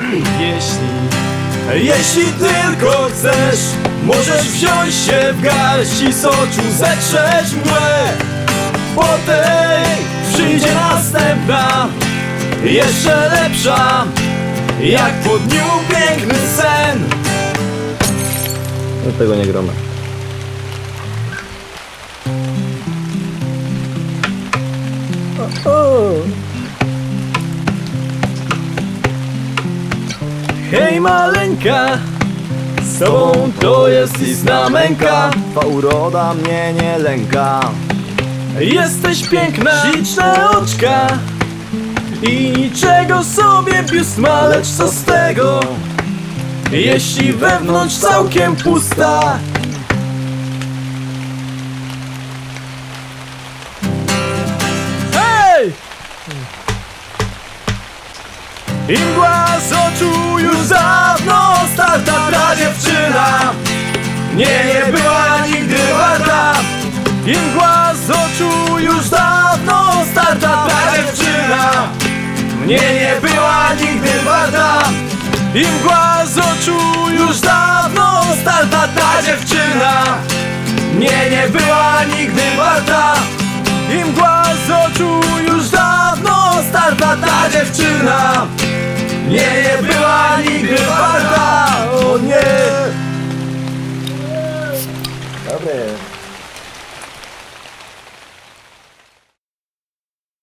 Jeśli, jeśli tylko chcesz Możesz wziąć się w garść i z oczu zetrzeć mgłę. Po tej przyjdzie następna Jeszcze lepsza Jak po dniu piękny sen. No tego nie gramy. Hej maleńka Z tobą to jest istna męka Ta uroda mnie nie lęka. Jesteś piękna, śliczne oczka I niczego sobie biust ma, lecz co z tego Jeśli wewnątrz całkiem pusta Hej! I mgła z oczu dawno starta ta dziewczyna. Nie, nie była nigdy warta. I mgła z oczu już dawno starta ta dziewczyna. Mnie nie była nigdy warta. I mgła z oczu już dawno starta ta dziewczyna. Mnie nie była nigdy warta. I mgła z oczu już dawno starta ta dziewczyna nie była nigdy warta! O nie! Dobre.